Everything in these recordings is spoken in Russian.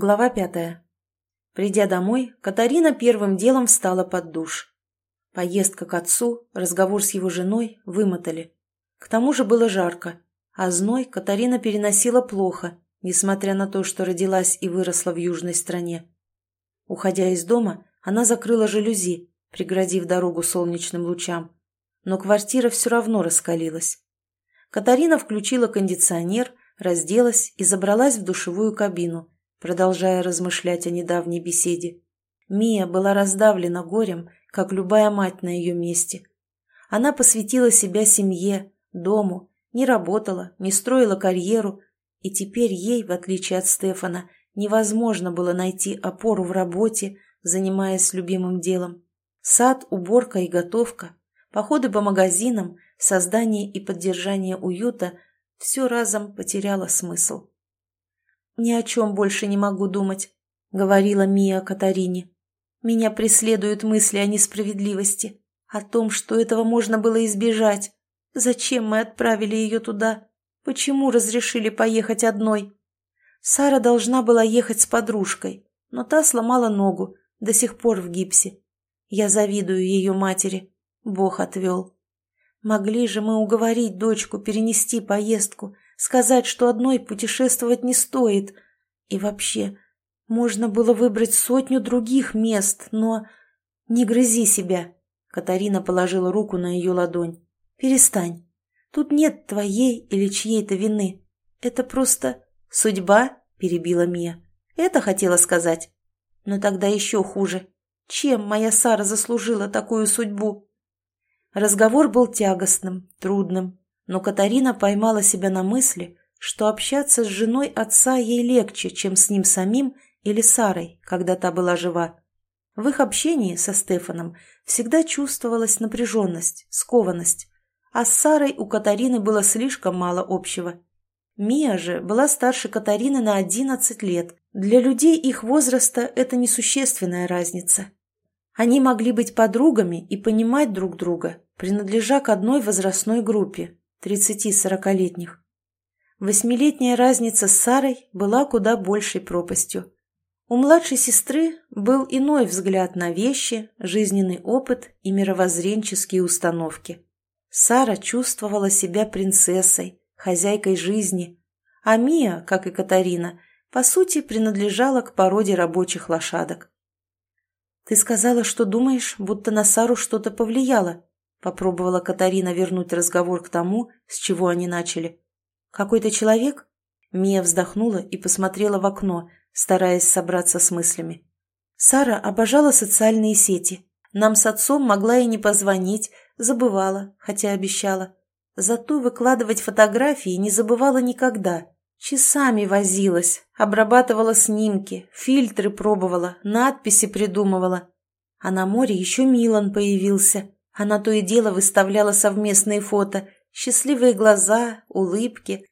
Глава пятая. Придя домой, Катарина первым делом встала под душ. Поездка к отцу, разговор с его женой вымотали. К тому же было жарко, а зной Катарина переносила плохо, несмотря на то, что родилась и выросла в южной стране. Уходя из дома, она закрыла жалюзи, преградив дорогу солнечным лучам. Но квартира все равно раскалилась. Катарина включила кондиционер, разделась и забралась в душевую кабину, продолжая размышлять о недавней беседе. Мия была раздавлена горем, как любая мать на ее месте. Она посвятила себя семье, дому, не работала, не строила карьеру, и теперь ей, в отличие от Стефана, невозможно было найти опору в работе, занимаясь любимым делом. Сад, уборка и готовка, походы по магазинам, создание и поддержание уюта – все разом потеряло смысл. «Ни о чем больше не могу думать», — говорила Мия Катарине. «Меня преследуют мысли о несправедливости, о том, что этого можно было избежать. Зачем мы отправили ее туда? Почему разрешили поехать одной? Сара должна была ехать с подружкой, но та сломала ногу, до сих пор в гипсе. Я завидую ее матери. Бог отвел. Могли же мы уговорить дочку перенести поездку, сказать, что одной путешествовать не стоит. И вообще, можно было выбрать сотню других мест, но... Не грызи себя. Катарина положила руку на ее ладонь. Перестань. Тут нет твоей или чьей-то вины. Это просто... Судьба, перебила Мия. Это хотела сказать. Но тогда еще хуже. Чем моя Сара заслужила такую судьбу? Разговор был тягостным, трудным но Катарина поймала себя на мысли, что общаться с женой отца ей легче, чем с ним самим или Сарой, когда та была жива. В их общении со Стефаном всегда чувствовалась напряженность, скованность, а с Сарой у Катарины было слишком мало общего. Мия же была старше Катарины на 11 лет. Для людей их возраста это несущественная разница. Они могли быть подругами и понимать друг друга, принадлежа к одной возрастной группе, 30-40-летних. Восьмилетняя разница с Сарой была куда большей пропастью. У младшей сестры был иной взгляд на вещи, жизненный опыт и мировоззренческие установки. Сара чувствовала себя принцессой, хозяйкой жизни, а Мия, как и Катарина, по сути принадлежала к породе рабочих лошадок. «Ты сказала, что думаешь, будто на Сару что-то повлияло», Попробовала Катарина вернуть разговор к тому, с чего они начали. «Какой-то человек?» Мия вздохнула и посмотрела в окно, стараясь собраться с мыслями. Сара обожала социальные сети. Нам с отцом могла и не позвонить, забывала, хотя обещала. Зато выкладывать фотографии не забывала никогда. Часами возилась, обрабатывала снимки, фильтры пробовала, надписи придумывала. А на море еще Милан появился. Она то и дело выставляла совместные фото, счастливые глаза, улыбки.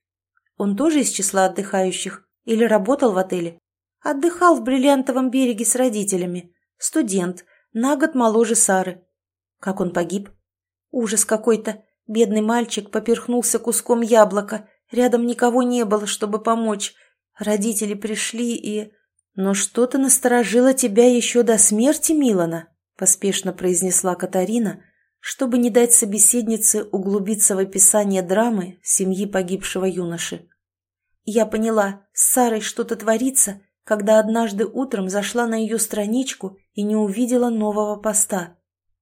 Он тоже из числа отдыхающих или работал в отеле? Отдыхал в Бриллиантовом береге с родителями. Студент, на год моложе Сары. Как он погиб? Ужас какой-то. Бедный мальчик поперхнулся куском яблока. Рядом никого не было, чтобы помочь. Родители пришли и... «Но что-то насторожило тебя еще до смерти, Милана», — поспешно произнесла Катарина, чтобы не дать собеседнице углубиться в описание драмы семьи погибшего юноши. Я поняла, с Сарой что-то творится, когда однажды утром зашла на ее страничку и не увидела нового поста.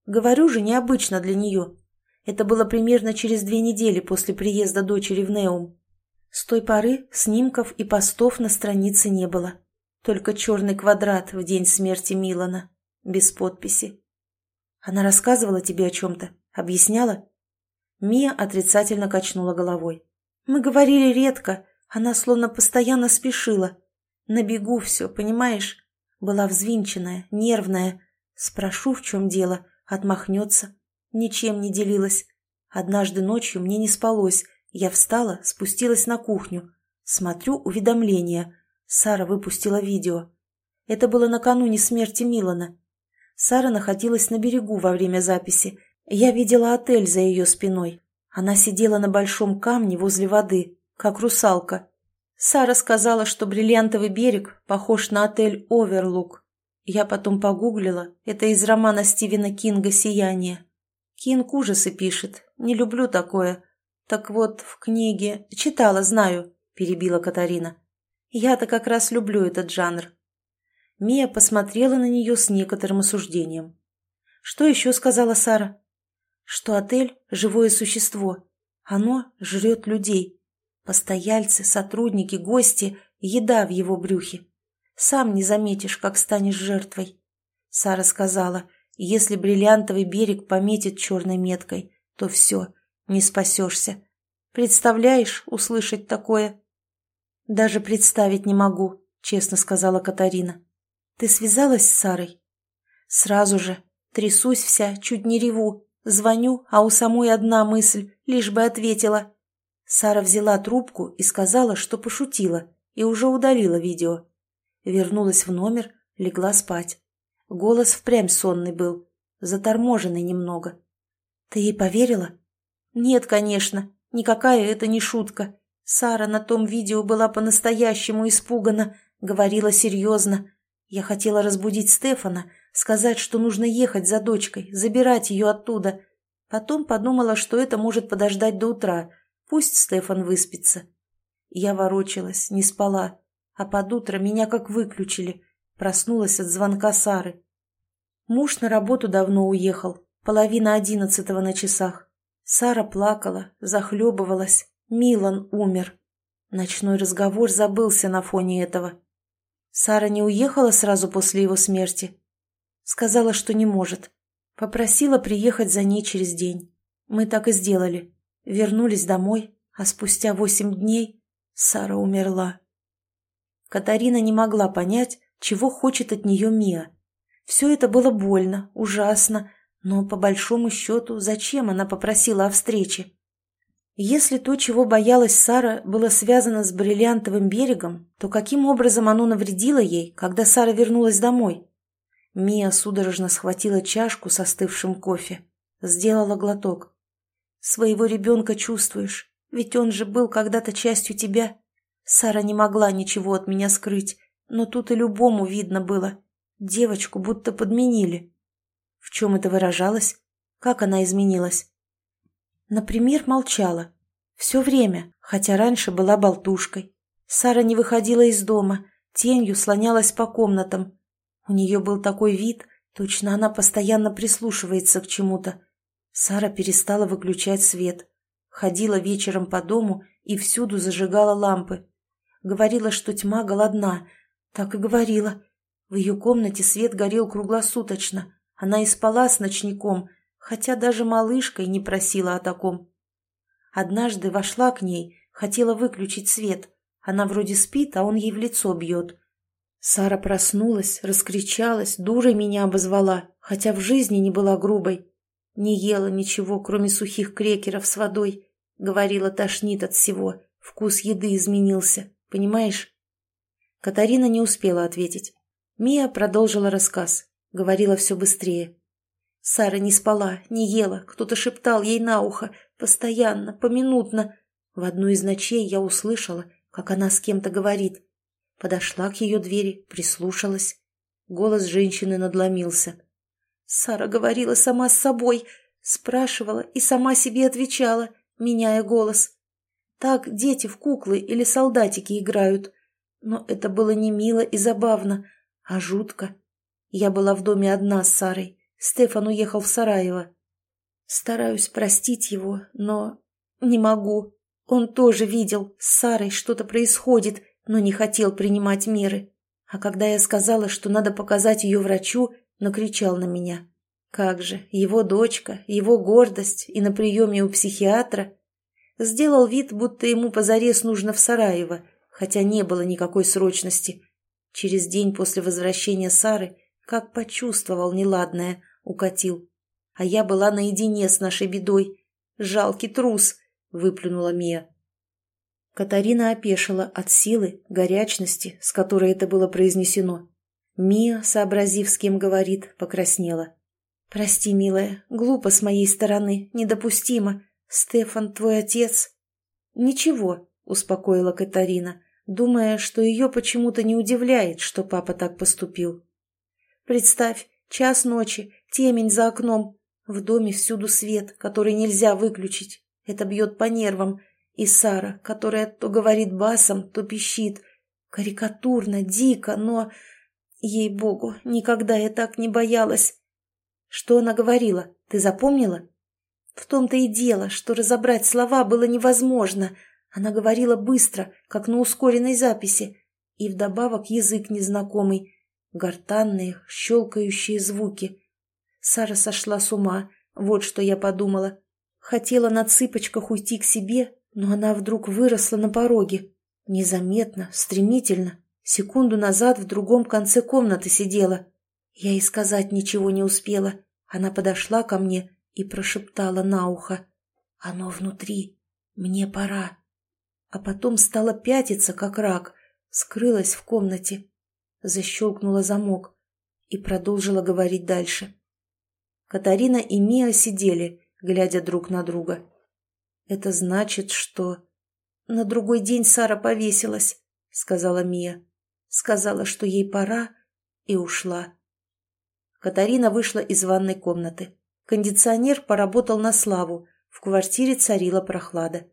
Говорю же, необычно для нее. Это было примерно через две недели после приезда дочери в Неум. С той поры снимков и постов на странице не было. Только черный квадрат в день смерти Милана, без подписи. Она рассказывала тебе о чем-то? Объясняла?» Мия отрицательно качнула головой. «Мы говорили редко. Она словно постоянно спешила. На бегу все, понимаешь? Была взвинченная, нервная. Спрошу, в чем дело. Отмахнется. Ничем не делилась. Однажды ночью мне не спалось. Я встала, спустилась на кухню. Смотрю уведомление. Сара выпустила видео. Это было накануне смерти Милана. Сара находилась на берегу во время записи. Я видела отель за ее спиной. Она сидела на большом камне возле воды, как русалка. Сара сказала, что бриллиантовый берег похож на отель «Оверлук». Я потом погуглила, это из романа Стивена Кинга «Сияние». Кинг ужасы пишет, не люблю такое. Так вот, в книге... Читала, знаю, перебила Катарина. Я-то как раз люблю этот жанр. Мия посмотрела на нее с некоторым осуждением. Что еще сказала Сара? Что отель – живое существо. Оно жрет людей. Постояльцы, сотрудники, гости – еда в его брюхе. Сам не заметишь, как станешь жертвой. Сара сказала, если бриллиантовый берег пометит черной меткой, то все, не спасешься. Представляешь, услышать такое? Даже представить не могу, честно сказала Катарина. Ты связалась с Сарой? Сразу же. Трясусь вся, чуть не реву. Звоню, а у самой одна мысль, лишь бы ответила. Сара взяла трубку и сказала, что пошутила, и уже удалила видео. Вернулась в номер, легла спать. Голос впрямь сонный был, заторможенный немного. «Ты ей поверила?» «Нет, конечно, никакая это не шутка. Сара на том видео была по-настоящему испугана, говорила серьезно. Я хотела разбудить Стефана, сказать, что нужно ехать за дочкой, забирать ее оттуда. Потом подумала, что это может подождать до утра, пусть Стефан выспится. Я ворочалась, не спала, а под утро меня как выключили. Проснулась от звонка Сары. Муж на работу давно уехал, половина одиннадцатого на часах. Сара плакала, захлебывалась. Милан умер. Ночной разговор забылся на фоне этого. Сара не уехала сразу после его смерти. Сказала, что не может. Попросила приехать за ней через день. Мы так и сделали. Вернулись домой, а спустя восемь дней Сара умерла. Катарина не могла понять, чего хочет от нее Мия. Все это было больно, ужасно, но по большому счету зачем она попросила о встрече? Если то, чего боялась Сара, было связано с бриллиантовым берегом, то каким образом оно навредило ей, когда Сара вернулась домой? Мия судорожно схватила чашку с остывшим кофе. Сделала глоток. «Своего ребенка чувствуешь, ведь он же был когда-то частью тебя. Сара не могла ничего от меня скрыть, но тут и любому видно было. Девочку будто подменили». В чем это выражалось? Как она изменилась? Например, молчала. Все время, хотя раньше была болтушкой. Сара не выходила из дома, тенью слонялась по комнатам. У нее был такой вид, точно она постоянно прислушивается к чему-то. Сара перестала выключать свет. Ходила вечером по дому и всюду зажигала лампы. Говорила, что тьма голодна. Так и говорила. В ее комнате свет горел круглосуточно. Она и спала с ночником, хотя даже малышкой не просила о таком. Однажды вошла к ней, хотела выключить свет. Она вроде спит, а он ей в лицо бьет. Сара проснулась, раскричалась, дурой меня обозвала, хотя в жизни не была грубой. Не ела ничего, кроме сухих крекеров с водой. Говорила, тошнит от всего, вкус еды изменился, понимаешь? Катарина не успела ответить. Мия продолжила рассказ, говорила все быстрее. Сара не спала, не ела, кто-то шептал ей на ухо, постоянно, поминутно. В одну из ночей я услышала, как она с кем-то говорит. Подошла к ее двери, прислушалась. Голос женщины надломился. Сара говорила сама с собой, спрашивала и сама себе отвечала, меняя голос. Так дети в куклы или солдатики играют. Но это было не мило и забавно, а жутко. Я была в доме одна с Сарой. Стефан уехал в Сараево. Стараюсь простить его, но не могу. Он тоже видел, с Сарой что-то происходит, но не хотел принимать меры. А когда я сказала, что надо показать ее врачу, накричал на меня. Как же, его дочка, его гордость и на приеме у психиатра. Сделал вид, будто ему позарез нужно в Сараево, хотя не было никакой срочности. Через день после возвращения Сары, как почувствовал неладное – укатил. А я была наедине с нашей бедой. Жалкий трус, выплюнула Мия. Катарина опешила от силы, горячности, с которой это было произнесено. Мия, сообразив, с кем говорит, покраснела. «Прости, милая, глупо с моей стороны, недопустимо. Стефан твой отец». «Ничего», — успокоила Катарина. думая, что ее почему-то не удивляет, что папа так поступил. «Представь, час ночи, темень за окном, в доме всюду свет, который нельзя выключить. Это бьет по нервам. И Сара, которая то говорит басом, то пищит. Карикатурно, дико, но... Ей-богу, никогда я так не боялась. Что она говорила? Ты запомнила? В том-то и дело, что разобрать слова было невозможно. Она говорила быстро, как на ускоренной записи. И вдобавок язык незнакомый. Гортанные, щелкающие звуки. Сара сошла с ума. Вот что я подумала. Хотела на цыпочках уйти к себе, но она вдруг выросла на пороге. Незаметно, стремительно. Секунду назад в другом конце комнаты сидела. Я и сказать ничего не успела. Она подошла ко мне и прошептала на ухо. «Оно внутри. Мне пора». А потом стала пятиться, как рак, скрылась в комнате. Защелкнула замок и продолжила говорить дальше. Катарина и Мия сидели, глядя друг на друга. «Это значит, что...» «На другой день Сара повесилась», — сказала Мия. Сказала, что ей пора, и ушла. Катарина вышла из ванной комнаты. Кондиционер поработал на славу, в квартире царила прохлада.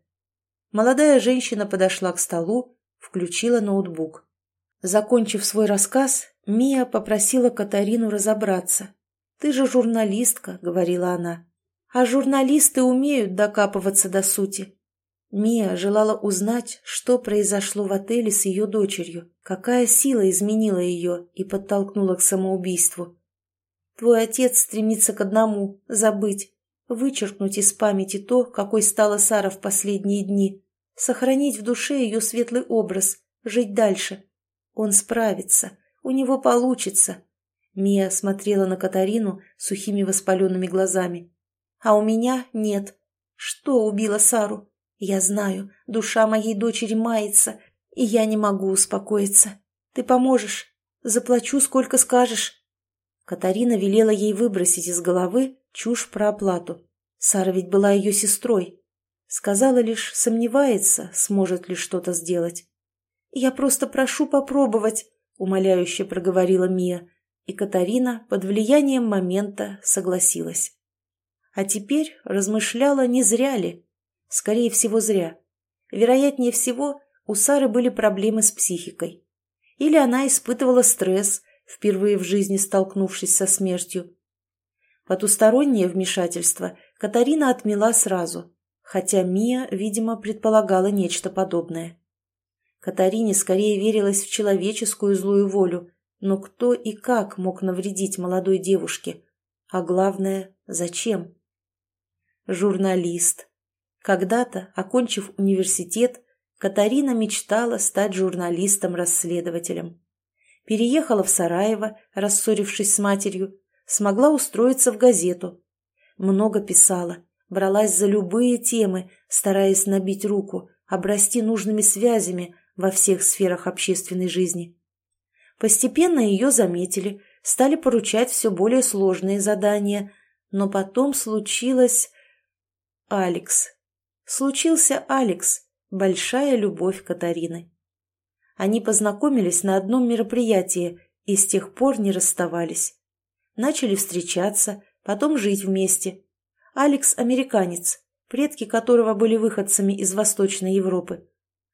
Молодая женщина подошла к столу, включила ноутбук. Закончив свой рассказ, Мия попросила Катарину разобраться. «Ты же журналистка», — говорила она. «А журналисты умеют докапываться до сути». Мия желала узнать, что произошло в отеле с ее дочерью, какая сила изменила ее и подтолкнула к самоубийству. Твой отец стремится к одному – забыть, вычеркнуть из памяти то, какой стала Сара в последние дни, сохранить в душе ее светлый образ, жить дальше. Он справится, у него получится. Мия смотрела на Катарину сухими воспаленными глазами. А у меня нет. Что убило Сару? Я знаю, душа моей дочери мается, и я не могу успокоиться. Ты поможешь? Заплачу, сколько скажешь. Катарина велела ей выбросить из головы чушь про оплату. Сара ведь была ее сестрой. Сказала лишь, сомневается, сможет ли что-то сделать. «Я просто прошу попробовать», — умоляюще проговорила Мия, и Катарина под влиянием момента согласилась. А теперь размышляла, не зря ли. Скорее всего, зря. Вероятнее всего, у Сары были проблемы с психикой. Или она испытывала стресс, впервые в жизни столкнувшись со смертью. Потустороннее вмешательство Катарина отмела сразу, хотя Мия, видимо, предполагала нечто подобное. Катарине скорее верилось в человеческую злую волю, но кто и как мог навредить молодой девушке? А главное, зачем? Журналист. Когда-то, окончив университет, Катарина мечтала стать журналистом-расследователем переехала в Сараево, рассорившись с матерью, смогла устроиться в газету. Много писала, бралась за любые темы, стараясь набить руку, обрасти нужными связями во всех сферах общественной жизни. Постепенно ее заметили, стали поручать все более сложные задания, но потом случилось... Алекс. Случился Алекс, большая любовь Катарины. Они познакомились на одном мероприятии и с тех пор не расставались. Начали встречаться, потом жить вместе. Алекс – американец, предки которого были выходцами из Восточной Европы.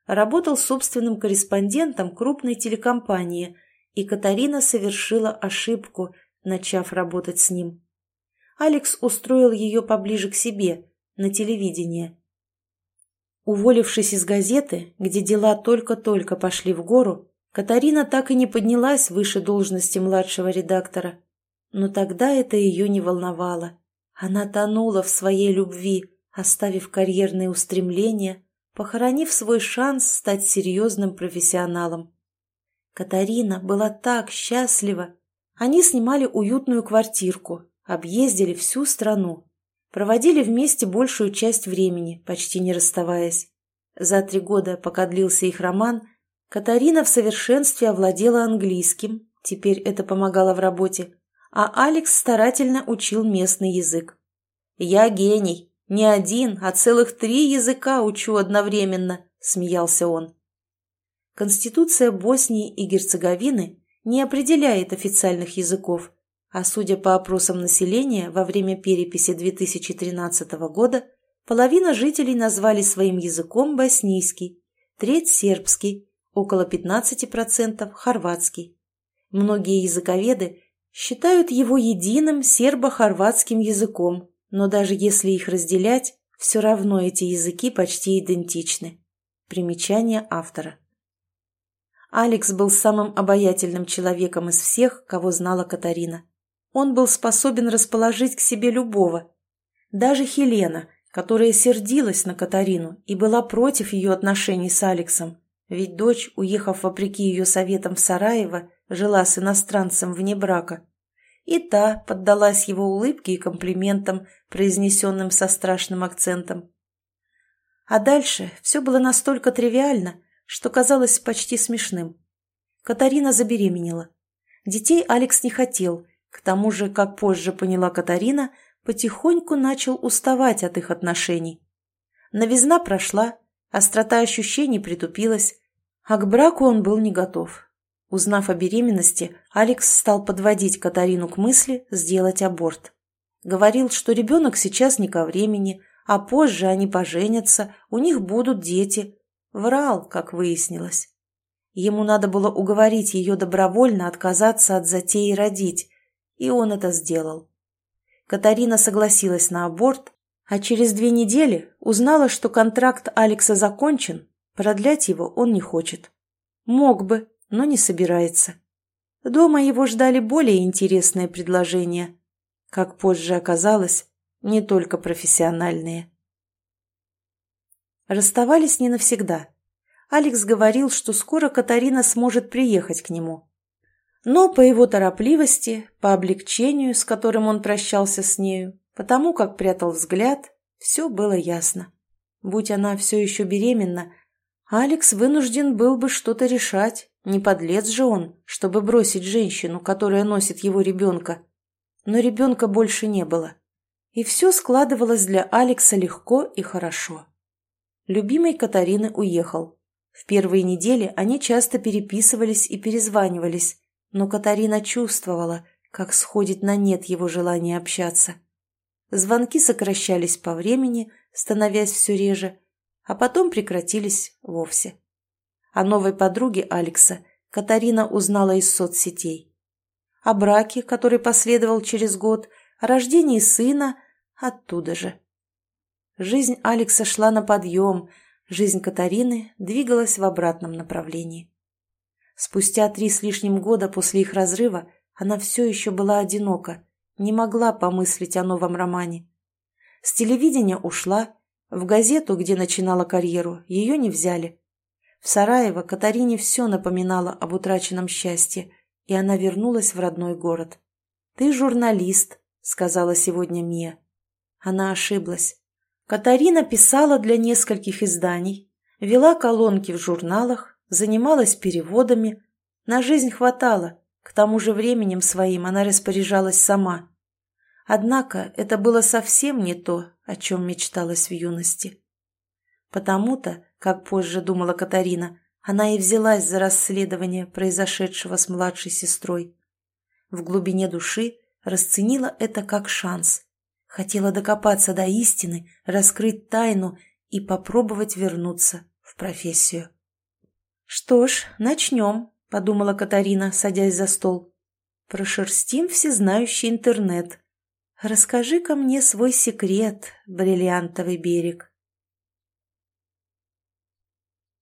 Работал собственным корреспондентом крупной телекомпании, и Катарина совершила ошибку, начав работать с ним. Алекс устроил ее поближе к себе, на телевидение. Уволившись из газеты, где дела только-только пошли в гору, Катарина так и не поднялась выше должности младшего редактора. Но тогда это ее не волновало. Она тонула в своей любви, оставив карьерные устремления, похоронив свой шанс стать серьезным профессионалом. Катарина была так счастлива. Они снимали уютную квартирку, объездили всю страну, Проводили вместе большую часть времени, почти не расставаясь. За три года, пока длился их роман, Катарина в совершенстве овладела английским, теперь это помогало в работе, а Алекс старательно учил местный язык. «Я гений, не один, а целых три языка учу одновременно», — смеялся он. Конституция Боснии и Герцеговины не определяет официальных языков, а судя по опросам населения во время переписи 2013 года, половина жителей назвали своим языком боснийский, треть – сербский, около 15% – хорватский. Многие языковеды считают его единым сербо-хорватским языком, но даже если их разделять, все равно эти языки почти идентичны. Примечание автора. Алекс был самым обаятельным человеком из всех, кого знала Катарина. Он был способен расположить к себе любого. Даже Хелена, которая сердилась на Катарину и была против ее отношений с Алексом, ведь дочь, уехав вопреки ее советам в Сараево, жила с иностранцем вне брака. И та поддалась его улыбке и комплиментам, произнесенным со страшным акцентом. А дальше все было настолько тривиально, что казалось почти смешным. Катарина забеременела. Детей Алекс не хотел, к тому же, как позже поняла Катарина, потихоньку начал уставать от их отношений. Новизна прошла, острота ощущений притупилась, а к браку он был не готов. Узнав о беременности, Алекс стал подводить Катарину к мысли сделать аборт. Говорил, что ребенок сейчас не ко времени, а позже они поженятся, у них будут дети, Врал, как выяснилось. Ему надо было уговорить ее добровольно отказаться от затеи родить, и он это сделал. Катарина согласилась на аборт, а через две недели узнала, что контракт Алекса закончен, продлять его он не хочет. Мог бы, но не собирается. Дома его ждали более интересные предложения. Как позже оказалось, не только профессиональные. Расставались не навсегда. Алекс говорил, что скоро Катарина сможет приехать к нему. Но по его торопливости, по облегчению, с которым он прощался с нею, потому как прятал взгляд, все было ясно. Будь она все еще беременна, Алекс вынужден был бы что-то решать, не подлец же он, чтобы бросить женщину, которая носит его ребенка. Но ребенка больше не было. И все складывалось для Алекса легко и хорошо. Любимый Катарины уехал. В первые недели они часто переписывались и перезванивались, но Катарина чувствовала, как сходит на нет его желание общаться. Звонки сокращались по времени, становясь все реже, а потом прекратились вовсе. О новой подруге Алекса Катарина узнала из соцсетей. О браке, который последовал через год, о рождении сына оттуда же. Жизнь Алекса шла на подъем, жизнь Катарины двигалась в обратном направлении. Спустя три с лишним года после их разрыва она все еще была одинока, не могла помыслить о новом романе. С телевидения ушла, в газету, где начинала карьеру, ее не взяли. В Сараево Катарине все напоминало об утраченном счастье, и она вернулась в родной город. «Ты журналист», — сказала сегодня Мия. Она ошиблась. Катарина писала для нескольких изданий, вела колонки в журналах, занималась переводами. На жизнь хватало, к тому же временем своим она распоряжалась сама. Однако это было совсем не то, о чем мечталась в юности. Потому-то, как позже думала Катарина, она и взялась за расследование произошедшего с младшей сестрой. В глубине души расценила это как шанс – Хотела докопаться до истины, раскрыть тайну и попробовать вернуться в профессию. «Что ж, начнем», — подумала Катарина, садясь за стол. «Прошерстим всезнающий интернет. Расскажи-ка мне свой секрет, бриллиантовый берег».